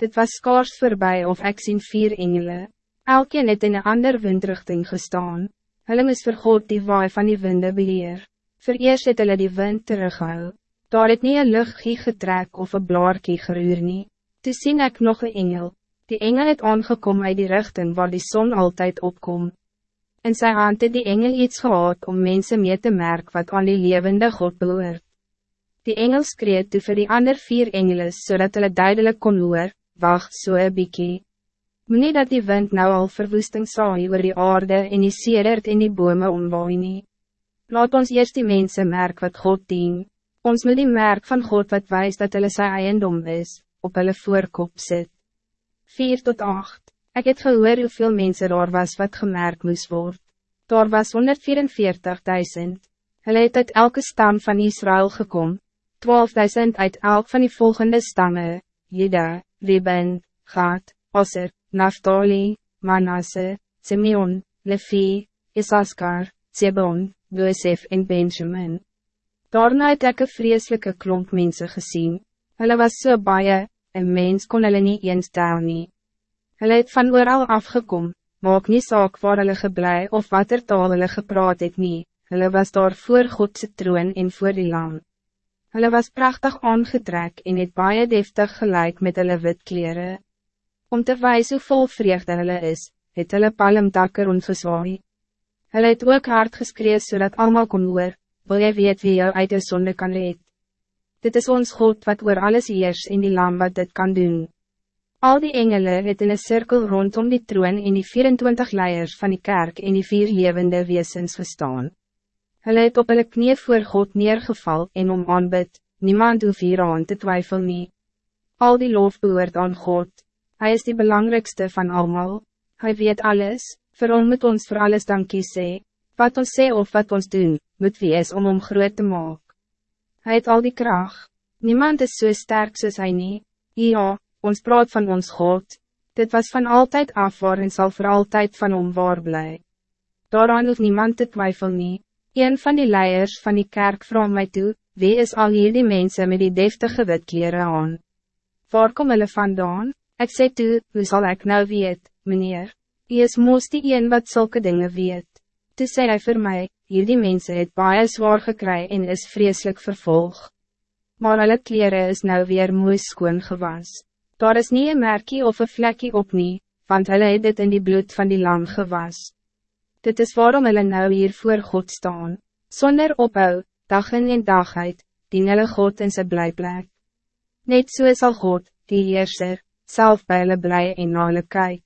Dit was skaars voorbij of ik sien vier engelen. Elkeen het in een ander windrichting gestaan. Hulle moes vir God die waai van die winde beheer. Vereers het hulle die wind terughou. Daar het nie een luchtgie getrek of een blaarkie geruur nie. Toe sien ek nog een engel. Die engel het aangekom uit die richting waar die zon altijd opkom. In sy hand het die engel iets gehad om mensen mee te merken wat aan die levende God behoort. Die engel skreeuwt toe vir die ander vier engelen zodat hulle duidelijk kon hoor, wacht so een bykie. Moe dat die wind nou al verwoesting saai oor die aarde en die sedert en die bome omwaai nie. Laat ons eerst die mensen merk wat God dien. Ons moet die merk van God wat wijst dat hulle sy eiendom is, op hulle voorkop sit. 4 tot 8 Ik het gehoor hoeveel mensen daar was wat gemerkt moest worden. Daar was 144.000. Hulle het uit elke stam van Israël gekom, 12.000 uit elk van die volgende stammen, Juda, Reben, Gad, Osser, Naftali, Manasse, Simeon, Levi, Isaskar, Zebon, Joseph en Benjamin. Daarna het ek een vreselike klomp mense gezien. Hulle was so baie, een mens kon hulle nie eens tel nie. Hulle het van ooral afgekom, maak nie saak waar hulle geblei of wat er taal hulle gepraat het nie, hulle was daar voor Godse troon en voor die land. Hulle was prachtig aangetrek en het baie deftig gelijk met hulle wit kleren. Om te wijzen hoe vol vreugde hulle is, het hulle palmtakke rondgezwaai. Hulle het ook hard geskreeuw zodat allemaal kon hoor, wil jy weet wie jou uit de zonde kan red. Dit is ons God wat oor alles heers in die lam wat dit kan doen. Al die engelen het in een cirkel rondom die troon en die 24 leiers van die kerk en die vier levende wezens gestaan. Hulle het op hulle knie voor God neergeval en om aanbid, niemand hoef hieraan te twijfel nie. Al die lof behoort aan God, Hij is die belangrijkste van allemaal. Hij weet alles, vir hom moet ons voor alles dankie sê, wat ons sê of wat ons doen, moet wie is om hom groot te maak. Hij het al die kracht, niemand is zo so sterk soos hy nie, ja, ons praat van ons God, dit was van altijd af waar en sal voor altijd van hom waar bly. Daaraan hoef niemand te twijfel nie. Een van die leiers van die kerk vroeg mij toe, wie is al hier die mensen met die deftige witkleren aan? Waar kom hulle vandaan? Ik zei toe, hoe zal ik nou weet, meneer? Hij is moos die een wat zulke dingen weet. Toe zei hij voor mij, hier die mensen het baie zwaar gekry en is vreselijk vervolg. Maar alle kleren is nou weer mooi skoon gewas. Daar is niet een merkie of een vlekje op nie, want hulle het dit in die bloed van die lam gewas. Dit is waarom hulle nou hier voor God staan, zonder ophou, dag in en dag uit, dien hulle God in sy blijplek. Net so sal God, die Heerser, self by hulle bly en na hulle kyk.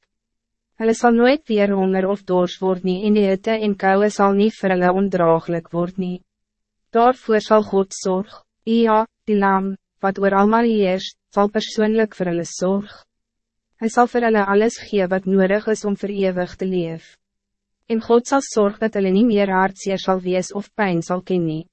Hulle sal nooit weer honger of dors word nie en die hitte en kouwe sal nie vir hulle ondraaglik word nie. Daarvoor zal God zorg, ja, die lam, wat oor almal heers, sal persoonlijk vir hulle zorg. Hij zal vir hulle alles gee wat nodig is om vir eeuwig te leven. En God zal zorgen dat hulle nie meer hartseer sal wees of pijn zal ken nie.